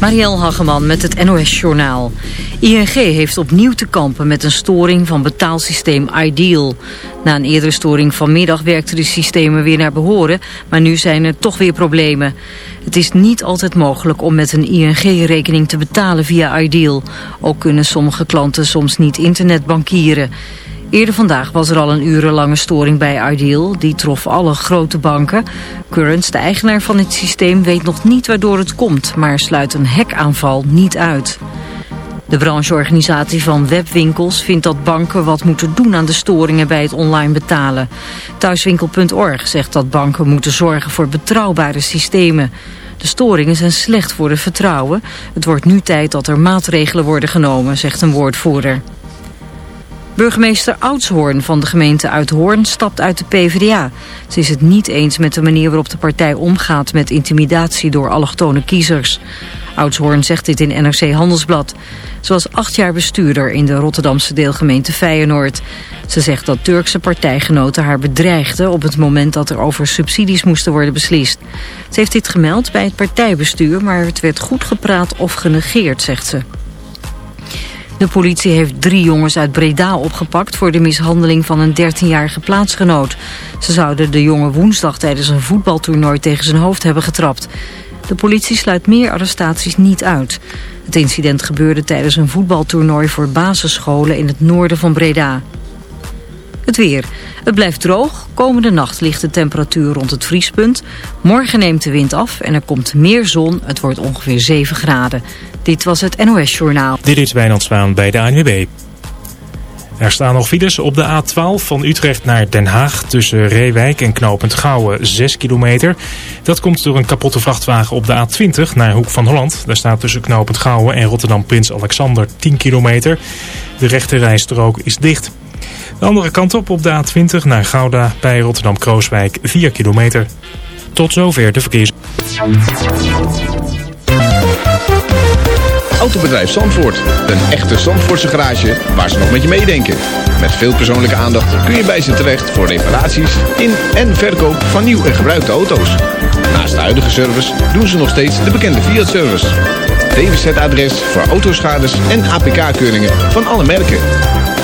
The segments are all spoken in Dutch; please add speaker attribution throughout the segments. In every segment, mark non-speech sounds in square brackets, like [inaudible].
Speaker 1: Marielle Hageman met het NOS Journaal. ING heeft opnieuw te kampen met een storing van betaalsysteem Ideal. Na een eerdere storing vanmiddag werkten de systemen weer naar behoren... maar nu zijn er toch weer problemen. Het is niet altijd mogelijk om met een ING-rekening te betalen via Ideal. Ook kunnen sommige klanten soms niet internetbankieren... Eerder vandaag was er al een urenlange storing bij Ideal. Die trof alle grote banken. Currents, de eigenaar van het systeem, weet nog niet waardoor het komt... maar sluit een hackaanval niet uit. De brancheorganisatie van webwinkels vindt dat banken wat moeten doen aan de storingen bij het online betalen. Thuiswinkel.org zegt dat banken moeten zorgen voor betrouwbare systemen. De storingen zijn slecht voor het vertrouwen. Het wordt nu tijd dat er maatregelen worden genomen, zegt een woordvoerder. Burgemeester Oudshoorn van de gemeente Uithoorn stapt uit de PvdA. Ze is het niet eens met de manier waarop de partij omgaat met intimidatie door allochtone kiezers. Oudshoorn zegt dit in NRC Handelsblad. Ze was acht jaar bestuurder in de Rotterdamse deelgemeente Feyenoord. Ze zegt dat Turkse partijgenoten haar bedreigden op het moment dat er over subsidies moesten worden beslist. Ze heeft dit gemeld bij het partijbestuur, maar het werd goed gepraat of genegeerd, zegt ze. De politie heeft drie jongens uit Breda opgepakt voor de mishandeling van een 13-jarige plaatsgenoot. Ze zouden de jongen woensdag tijdens een voetbaltoernooi tegen zijn hoofd hebben getrapt. De politie sluit meer arrestaties niet uit. Het incident gebeurde tijdens een voetbaltoernooi voor basisscholen in het noorden van Breda. Het weer. Het blijft droog. Komende nacht ligt de temperatuur rond het vriespunt. Morgen neemt de wind af en er komt meer zon. Het wordt ongeveer 7 graden. Dit was het NOS Journaal.
Speaker 2: Dit is Wijnand Zwaan bij de ANWB. Er staan nog files op de A12 van Utrecht naar Den Haag tussen Reewijk en Knopend Gouwen 6 kilometer. Dat komt door een kapotte vrachtwagen op de A20 naar Hoek van Holland. Daar staat tussen Knopend Gouwen en Rotterdam Prins Alexander 10 kilometer. De rechte rijstrook is dicht. De andere kant op op de A20 naar Gouda bij Rotterdam-Krooswijk 4 kilometer. Tot zover de verkeers.
Speaker 3: Autobedrijf Zandvoort. Een echte Zandvoortse garage waar ze nog met je meedenken. Met veel persoonlijke aandacht kun je bij ze terecht voor reparaties in en verkoop van nieuw en gebruikte auto's. Naast de huidige service doen ze nog steeds de bekende Fiat-service. DWZ-adres voor autoschades en APK-keuringen van alle merken.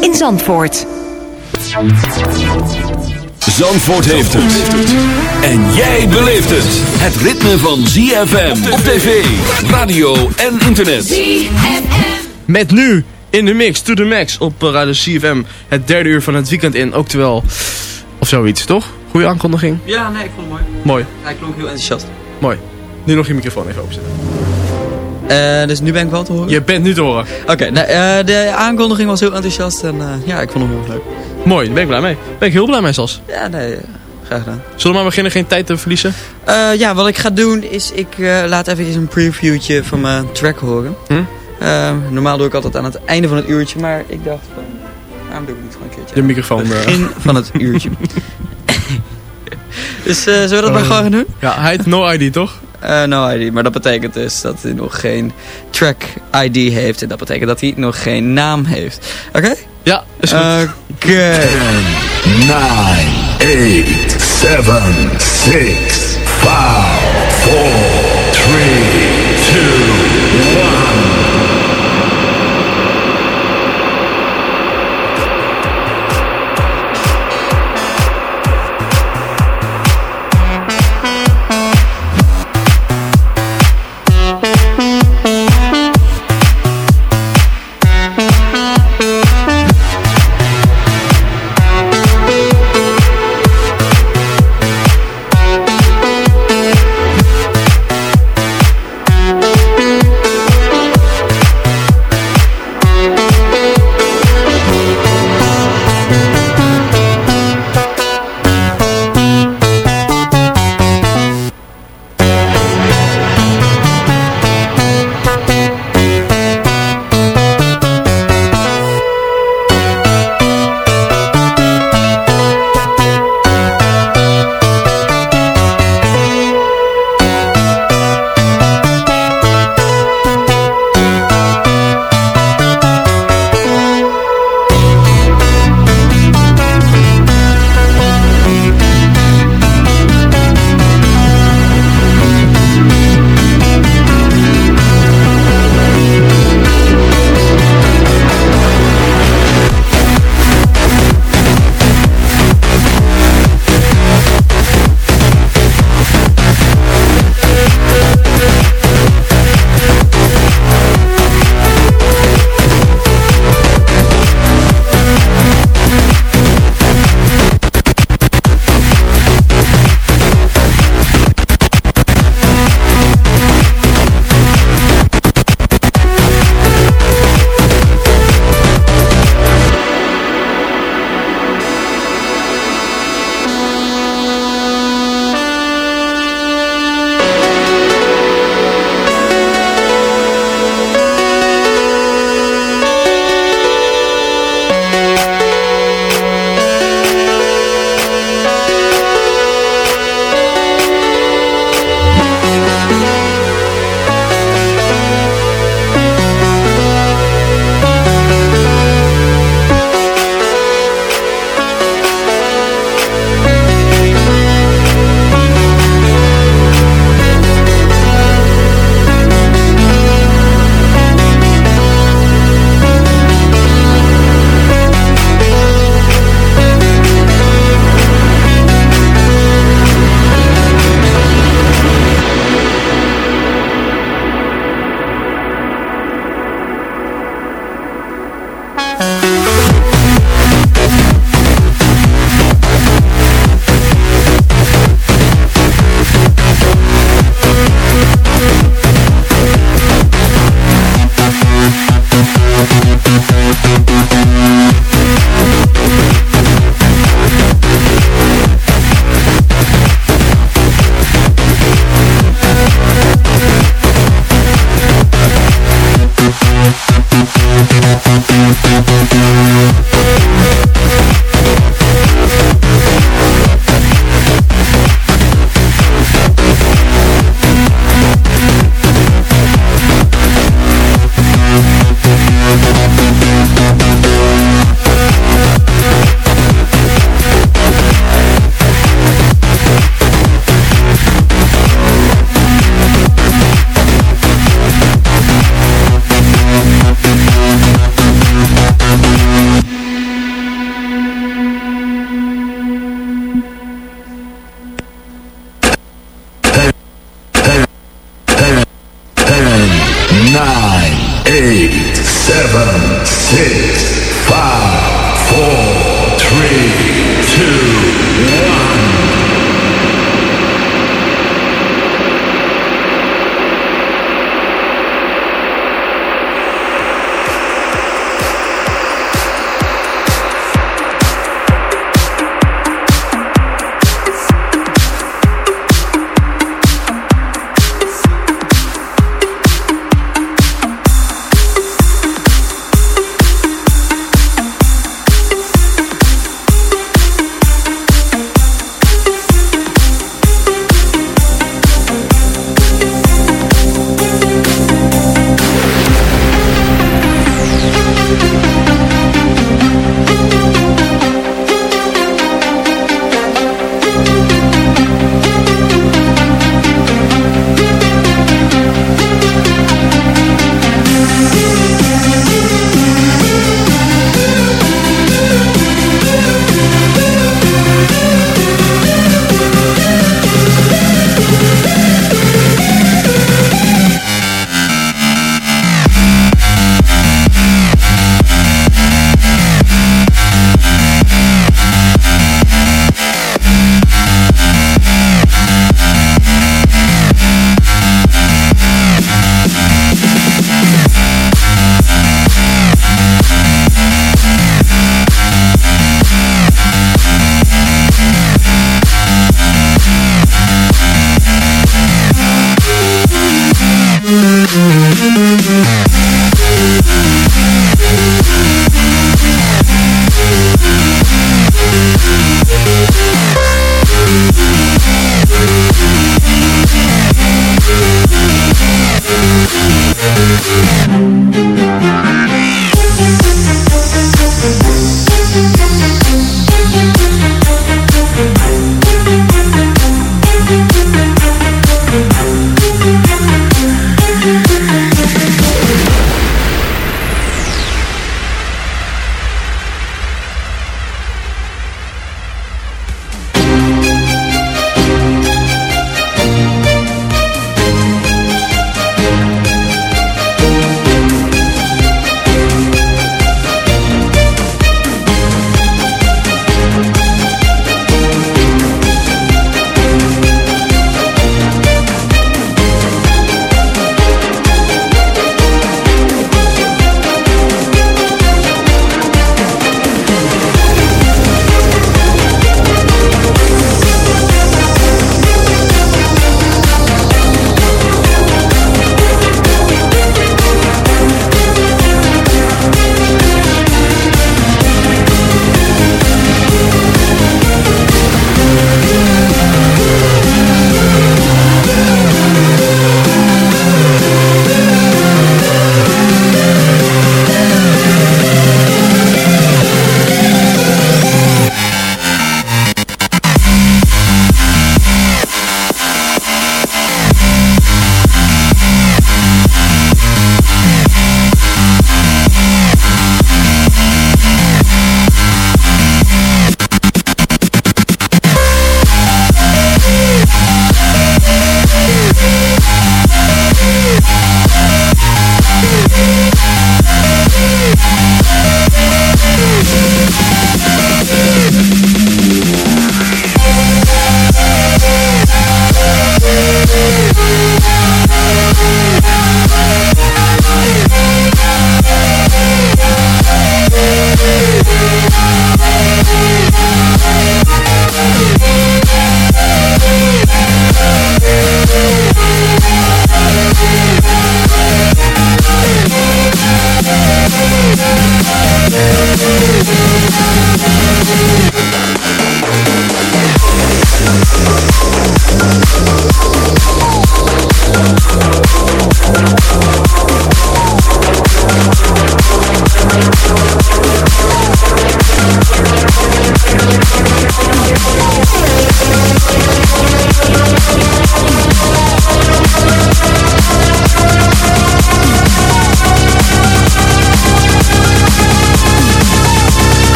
Speaker 4: in Zandvoort.
Speaker 5: Zandvoort heeft het. En jij beleeft het. Het ritme van ZFM op tv, radio en internet.
Speaker 6: Met nu in de mix, to the max, op eh, Radio CFM. Het derde uur van het weekend in, ook terwijl... Of zoiets, toch? Goeie aankondiging?
Speaker 7: Ja, nee, ik vond het mooi.
Speaker 6: Mooi,
Speaker 7: Hij klonk heel enthousiast.
Speaker 6: mooi. Nu nog je microfoon even openzetten.
Speaker 7: Eh, dus nu ben ik wel te horen?
Speaker 6: Je bent nu te horen.
Speaker 7: Oké, nou, eh, de aankondiging was heel enthousiast en eh, ja, ik vond hem heel erg leuk.
Speaker 6: Mooi, daar ben ik blij mee. Ben ik heel blij mee zelfs.
Speaker 7: Ja, nee, graag gedaan.
Speaker 6: Zullen we maar beginnen, geen tijd te verliezen?
Speaker 7: Ja, wat ik ga doen is, ik laat even een previewtje van mijn track horen.
Speaker 6: Hm?
Speaker 7: Eh, normaal doe ik altijd aan het einde van het uurtje, maar ik dacht van, waarom doe ik het niet gewoon een keertje?
Speaker 6: De microfoon.
Speaker 7: Begin van het [laughs] uurtje. [laughs] dus zullen we dat maar gewoon gaan doen?
Speaker 6: Ja, hij heet No ID, toch?
Speaker 7: Eh, no ID, maar dat betekent dus dat hij nog geen track ID heeft. En dat betekent dat hij nog geen naam heeft. Oké?
Speaker 6: Ja, is goed.
Speaker 7: Oké.
Speaker 8: 9, 8, 7, 6, 5, 4, 3, 2,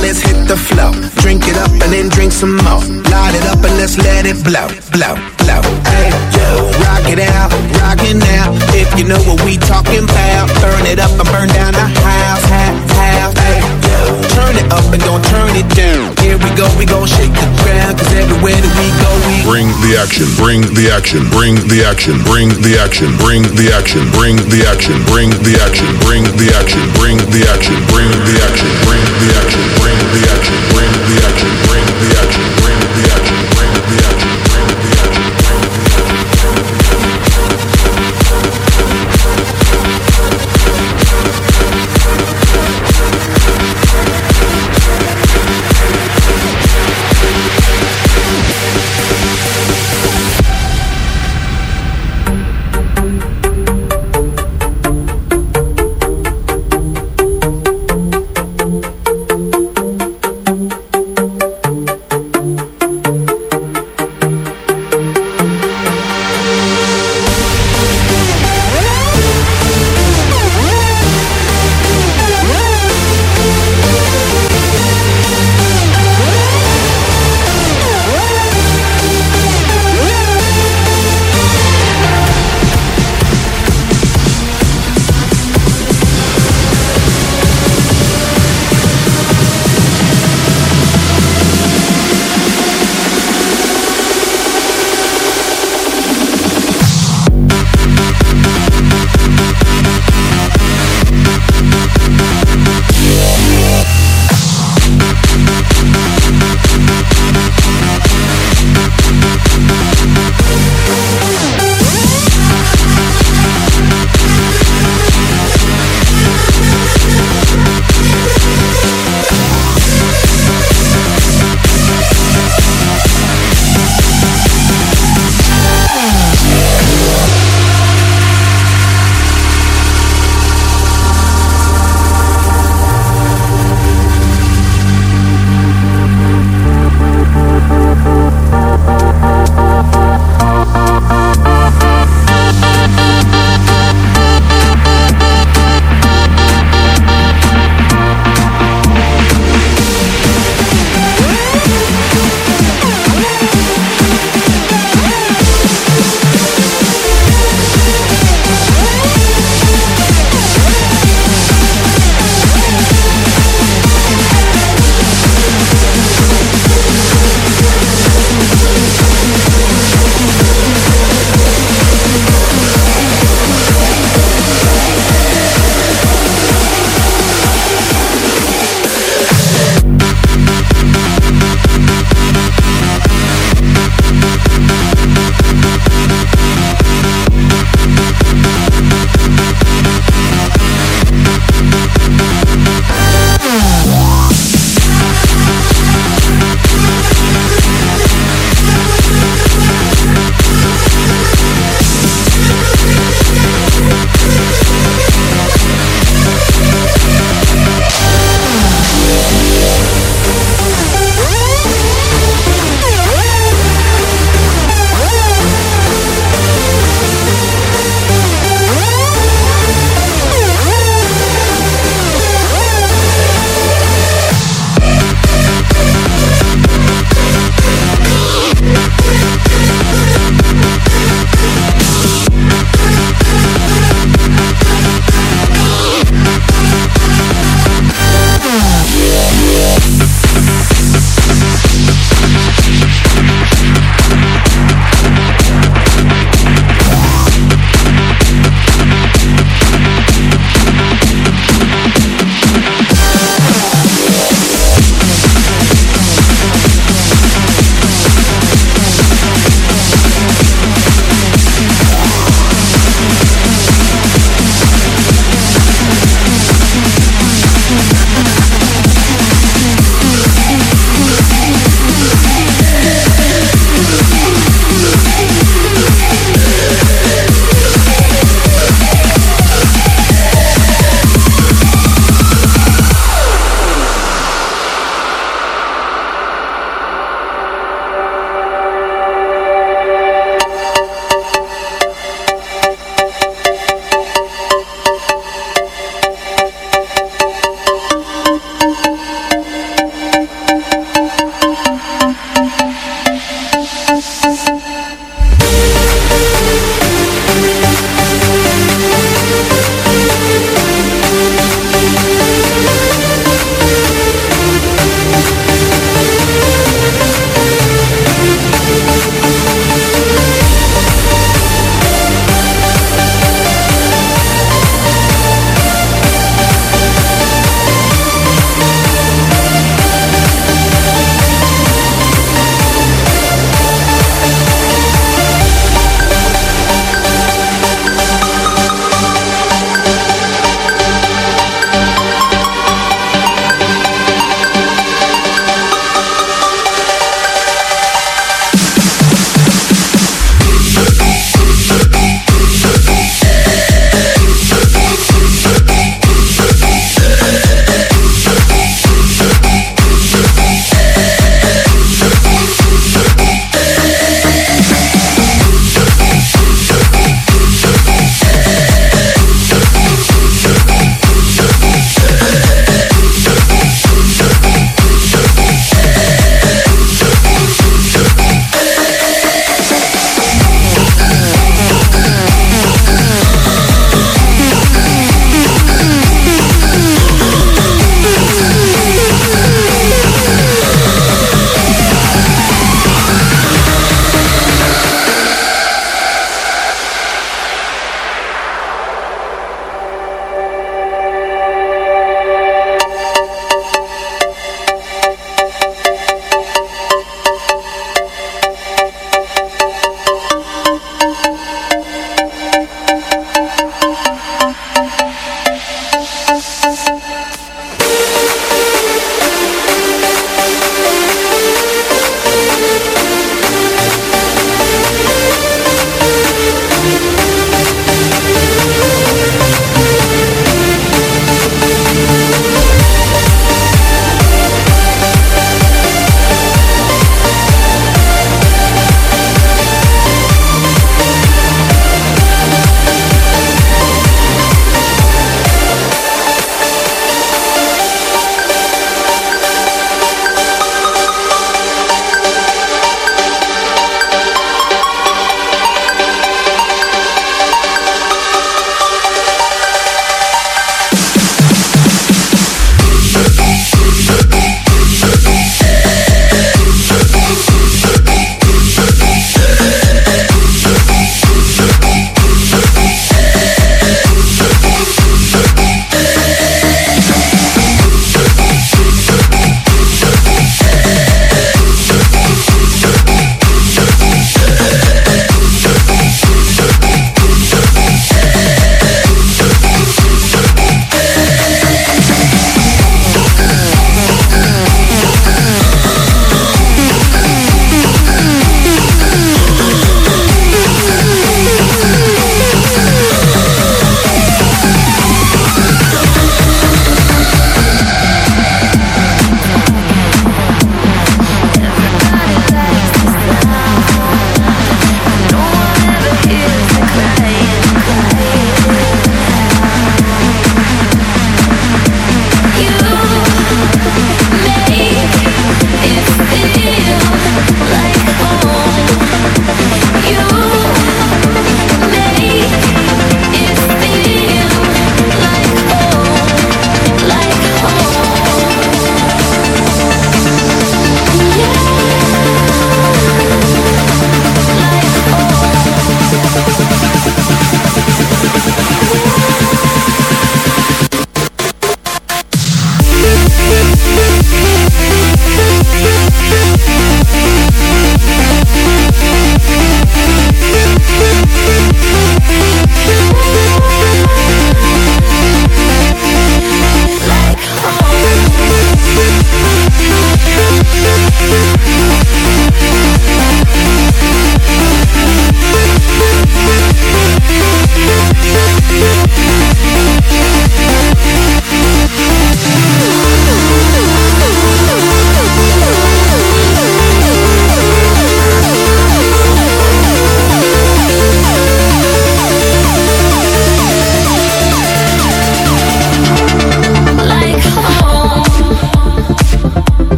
Speaker 9: Let's hit the flow. Drink it up and then drink some more. Light it up and let's let it blow, blow, blow. Hey, yo. Rock it out, rock it now. If you know what we talking about, burn it up and burn down the house, Turn it up and don't turn it down. Here we go, we gon' shake the ground. Cause everywhere that we go, we
Speaker 10: Bring the action. Bring the action. Bring the action. Bring the action. Bring the action. Bring the action. Bring the action. Bring the action. Bring the action. Bring the action. Bring the action. Bring the action. Bring the action. Bring the action.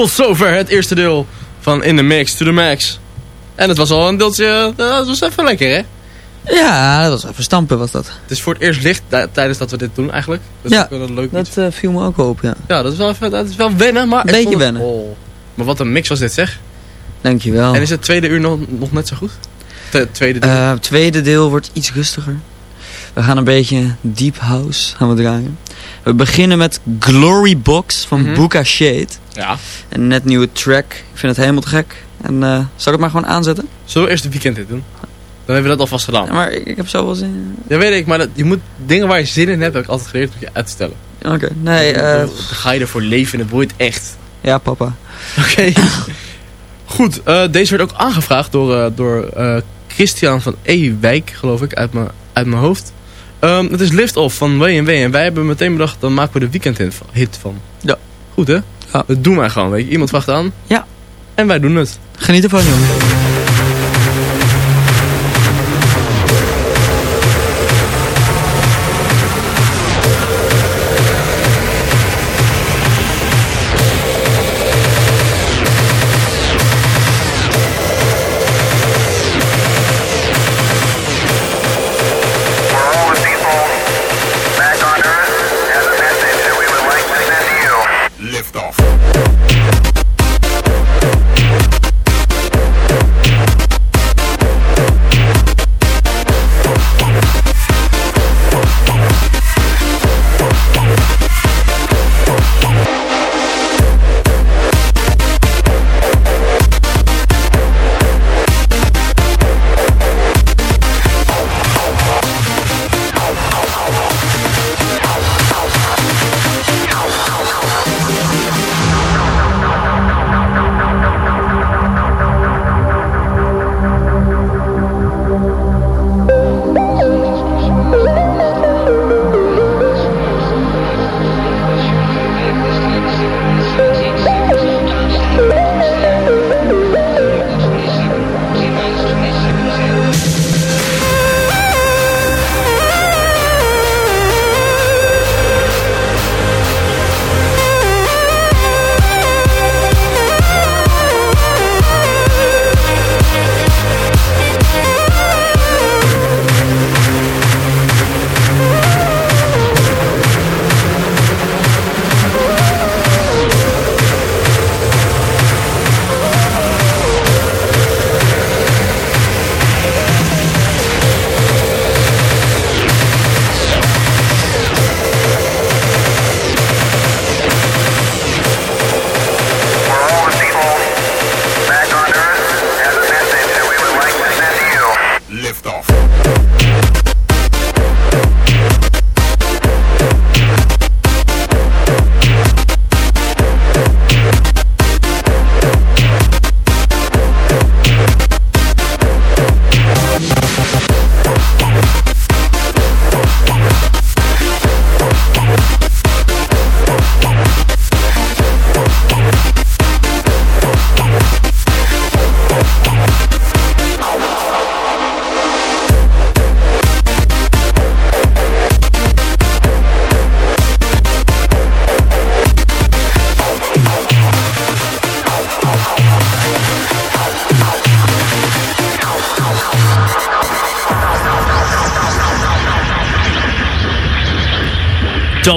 Speaker 6: Tot zover het eerste deel van In The Mix to the Max. En het was al een deeltje, eh, dat was even lekker hè?
Speaker 7: Ja, dat was even stampen was dat.
Speaker 6: Het is voor het eerst licht tijdens dat we dit doen eigenlijk. Dat
Speaker 7: Ja,
Speaker 6: wel een leuk
Speaker 7: Dat eh, viel me ook op, ja.
Speaker 6: Ja, dat is wel, even, dat is wel wennen, maar... ik
Speaker 7: Beetje
Speaker 6: het-
Speaker 7: wennen.
Speaker 6: Oh. Maar wat een mix was dit zeg.
Speaker 7: Dankjewel.
Speaker 6: En is het tweede uur nog, nog net zo goed? Het tweede deel.
Speaker 7: Eh, het tweede deel wordt iets rustiger. We gaan een beetje deep house gaan we draaien. We beginnen met Glory Box van. Buka Shade.
Speaker 6: ja.
Speaker 7: Een net nieuwe track. Ik vind het helemaal te gek. En eh, zal ik het maar gewoon aanzetten?
Speaker 6: Zullen we eerst het weekend dit doen? Dan hebben we dat alvast gedaan.
Speaker 7: Ja, maar ik, ik heb zo wel zin.
Speaker 6: Ja, weet ik, maar dat, je moet dingen waar je zin in hebt, heb ik altijd geleerd, moet je uitstellen.
Speaker 7: Oké, nee. eh,
Speaker 6: ga je ervoor leven en het boeit echt.
Speaker 7: ja, papa.
Speaker 6: Oké. [laughs] Goed, eh, deze werd ook aangevraagd door, door Christian van Ewijk, geloof ik, uit mijn uit mijn hoofd. Ehm, het is Lift Off van W&W en wij hebben meteen bedacht, dan maken we de weekendhit van- hit van.
Speaker 7: Ja.
Speaker 6: Goed hè?
Speaker 7: Ja.
Speaker 6: Dat doen wij gewoon, weet je. Iemand vraagt aan.
Speaker 7: Ja.
Speaker 6: En wij doen het.
Speaker 7: Geniet ervan, jongen.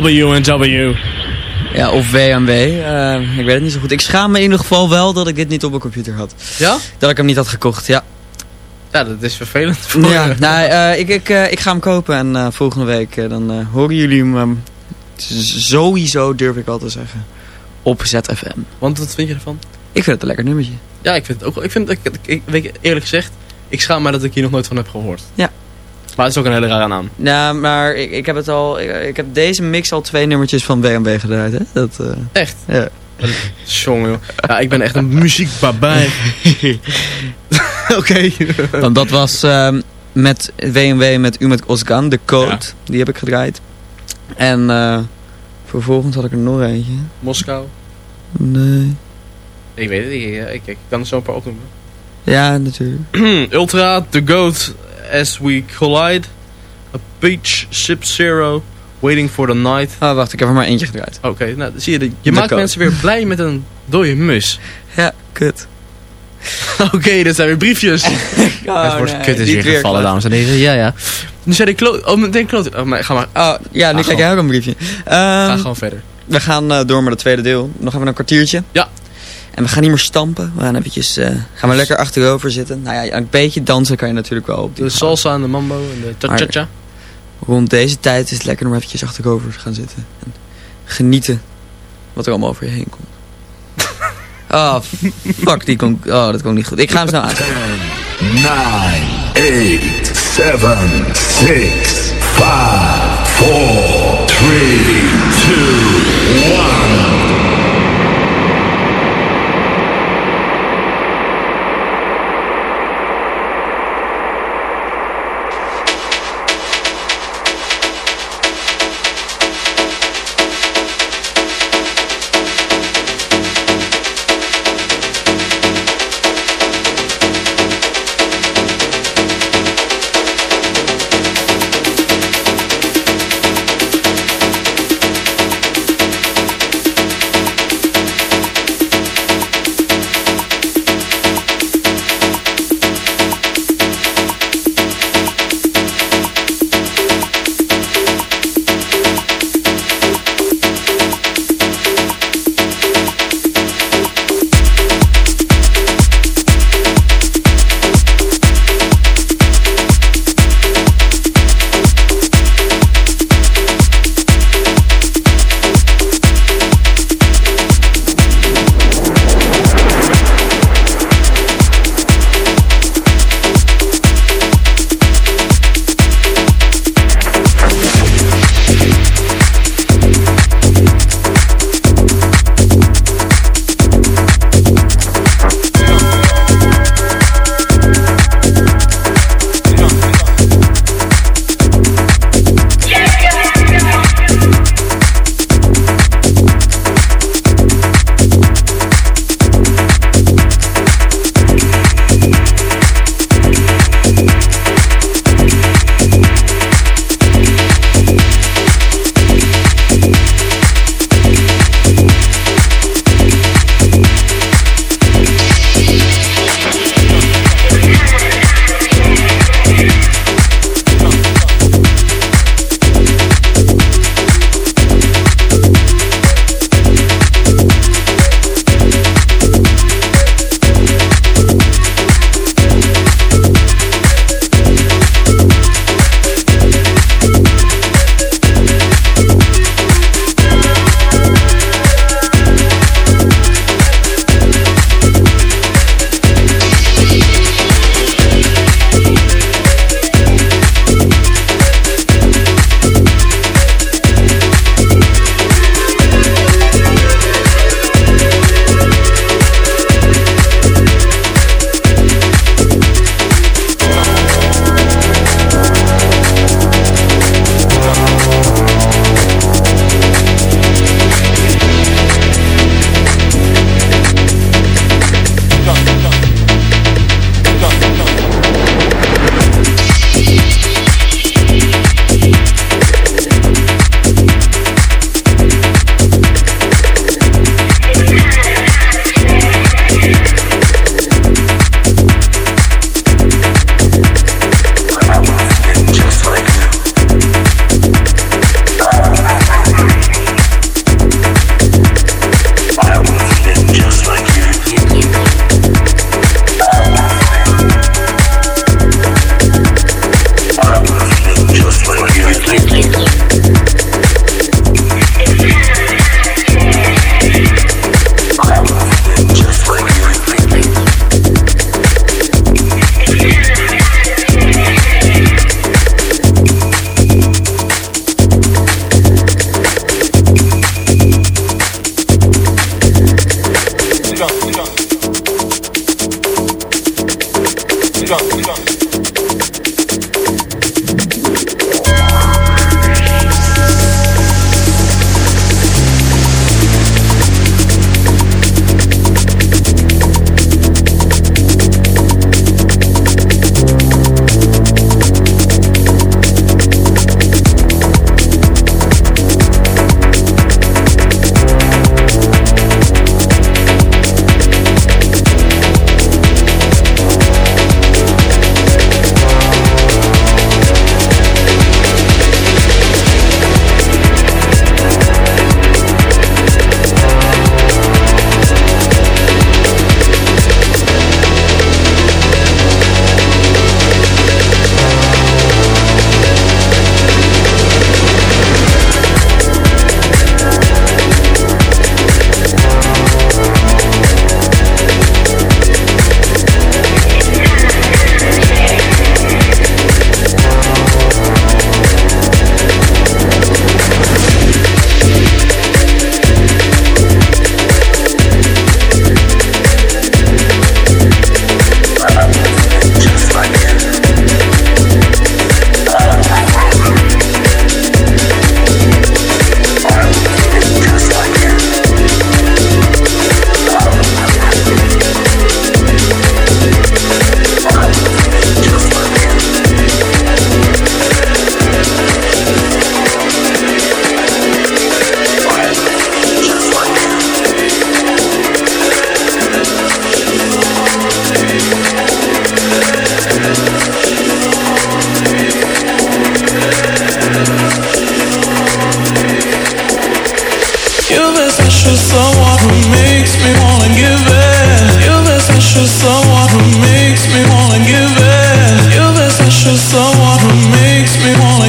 Speaker 6: W&W.
Speaker 7: Ja, of WMW. eh, ik weet het niet zo goed. Ik schaam me in ieder geval wel dat ik dit niet op mijn computer had.
Speaker 6: Ja?
Speaker 7: Dat ik hem niet had gekocht, ja.
Speaker 6: Ja, dat is vervelend voor
Speaker 7: Ja,
Speaker 6: je.
Speaker 7: nou, eh, ik, ik, eh, ik ga hem kopen en eh, volgende week dan eh, horen jullie hem ehm, sowieso, durf ik wel te zeggen, op ZFM.
Speaker 6: Want wat vind je ervan?
Speaker 7: Ik vind het een lekker nummertje.
Speaker 6: Ja, ik vind het ook wel. Ik vind, ik, ik, ik- weet je, eerlijk gezegd, ik schaam me dat ik hier nog nooit van heb gehoord.
Speaker 7: Ja.
Speaker 6: Maar het is ook een hele rare naam.
Speaker 7: Nou, maar ik, ik heb het al, ik, ik heb deze mix al twee nummertjes van WMW gedraaid, hè. Dat, eh,
Speaker 6: Echt?
Speaker 7: ja.
Speaker 6: Jongen, joh. Ja, ik ben echt een muziekbabai. [laughs] Oké.
Speaker 7: Want dat was ehm, met WMW met U met Osgan, de code. Die heb ik gedraaid. En eh, vervolgens had ik er nog eentje.
Speaker 6: Moskou.
Speaker 7: Nee.
Speaker 6: Ik weet het niet. Ik, ik kan er zo een paar opnoemen.
Speaker 7: Ja, natuurlijk. [clears throat]
Speaker 6: Ultra, The Goat, As We Collide, A Peach, Sub Zero, Waiting for the Night.
Speaker 7: Oh, wacht, ik heb er maar eentje gedraaid.
Speaker 6: Oké, nou zie je, de- je
Speaker 7: De
Speaker 6: maakt
Speaker 7: code.
Speaker 6: mensen weer blij met een dode mus. [laughs]
Speaker 7: Ja, kut. [laughs]
Speaker 6: Oké, dit zijn weer briefjes. [laughs] het woord
Speaker 7: nee,
Speaker 6: kut is weer gevallen,
Speaker 7: kut.
Speaker 6: dames en heren. Ja, ja. Nu zei ik kloot. Oh, meteen kloot. Oh, maar ga maar.
Speaker 7: Oh, ja, nu
Speaker 6: Ga
Speaker 7: krijg jij ook een briefje.
Speaker 6: Ga
Speaker 7: Ehm,
Speaker 6: gewoon verder.
Speaker 7: we gaan eh, door met het tweede deel. Nog even een kwartiertje.
Speaker 6: Ja.
Speaker 7: En we gaan niet meer stampen. We gaan eventjes, eh, gaan we lekker achterover zitten. Nou ja, een beetje dansen kan je natuurlijk wel op die
Speaker 6: De salsa en de mambo en de cha-cha-cha.
Speaker 7: Rond deze tijd is het lekker om eventjes achterover te gaan zitten. En genieten wat er allemaal over je heen komt. Oh, [laughs] fuck, die kon, oh, dat kon niet goed. Ik ga hem snel aan.
Speaker 8: 9, 8, 7, 6, 5, 4, 3, 2, 1.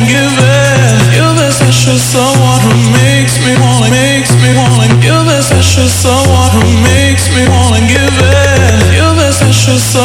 Speaker 11: give it. You're the special someone who makes me wanna, makes me wanna. You're the special someone who makes me wanna give. You're the special someone.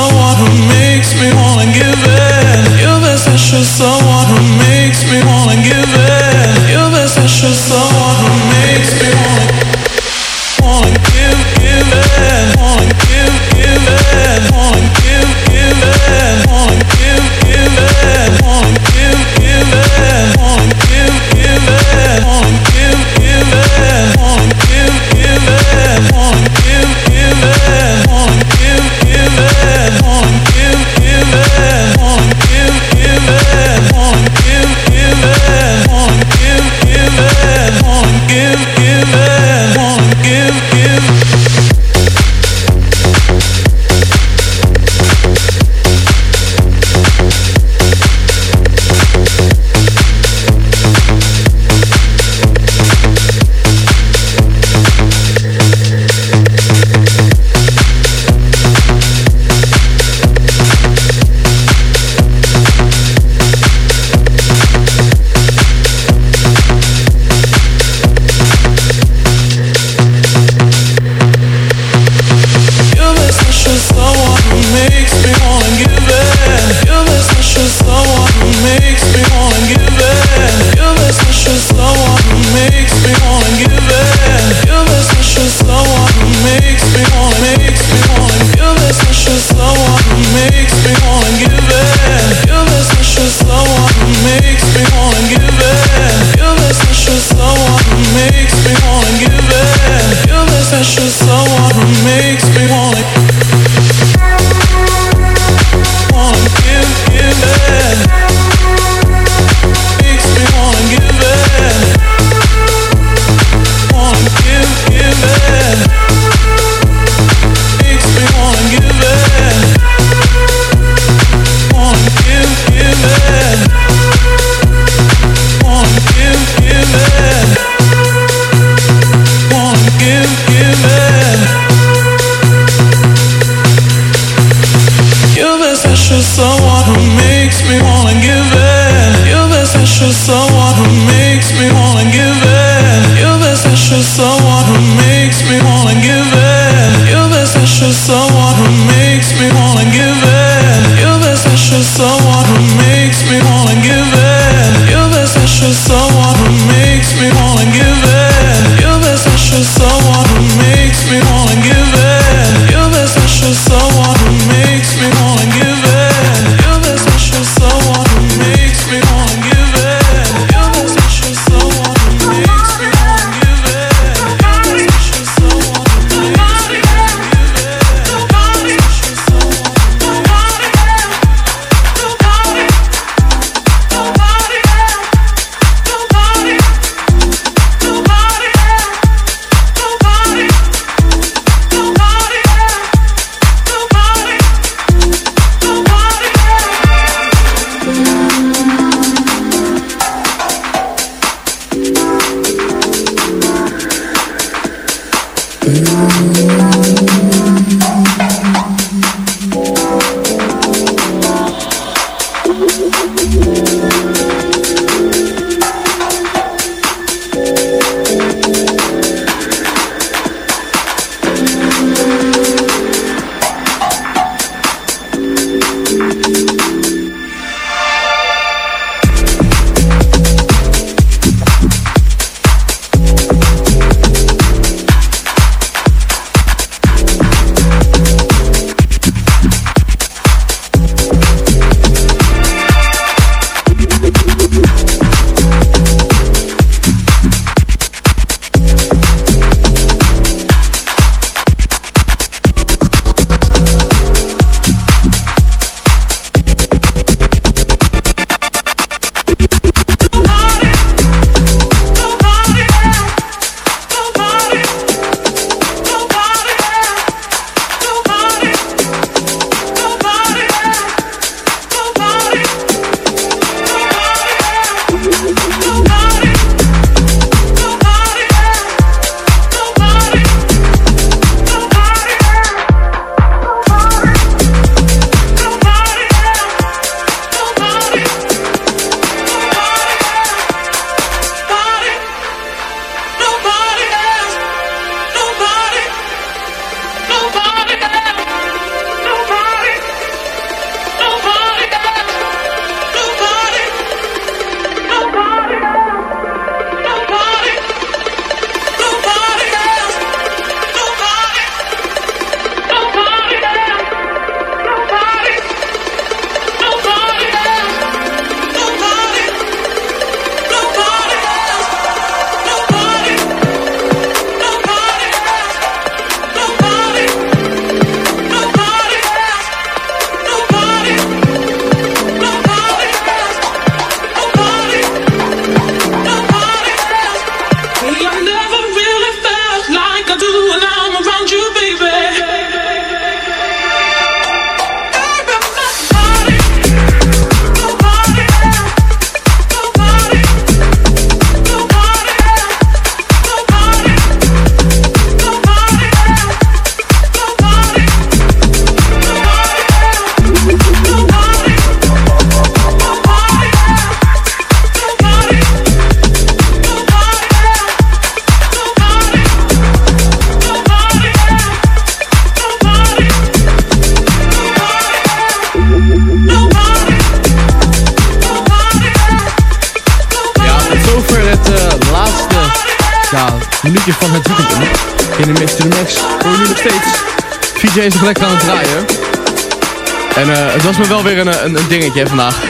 Speaker 6: Was me wel weer een, een, een dingetje vandaag.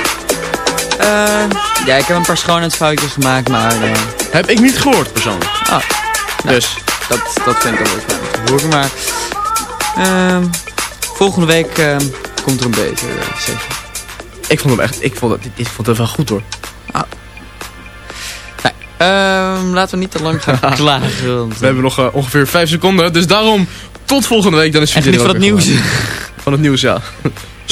Speaker 7: Eh, ja, ik heb een paar schoonheidsfoutjes gemaakt, maar... eh,
Speaker 6: Heb ik niet gehoord persoonlijk.
Speaker 7: Ah,
Speaker 6: Dus.
Speaker 7: dat, dat vind ik wel fijn om te horen, maar... ehm, volgende week ehm, komt er een beter uh, setje.
Speaker 6: Ik vond hem echt, ik vond het, ik vond het wel goed hoor.
Speaker 7: Nee, ehm, laten we niet te lang gaan [laughs] klagen. Want,
Speaker 6: We hebben nog eh, ongeveer 5 seconden, dus daarom tot volgende week. Dan is er
Speaker 7: geniet van het nieuws.
Speaker 6: Van het nieuws, ja.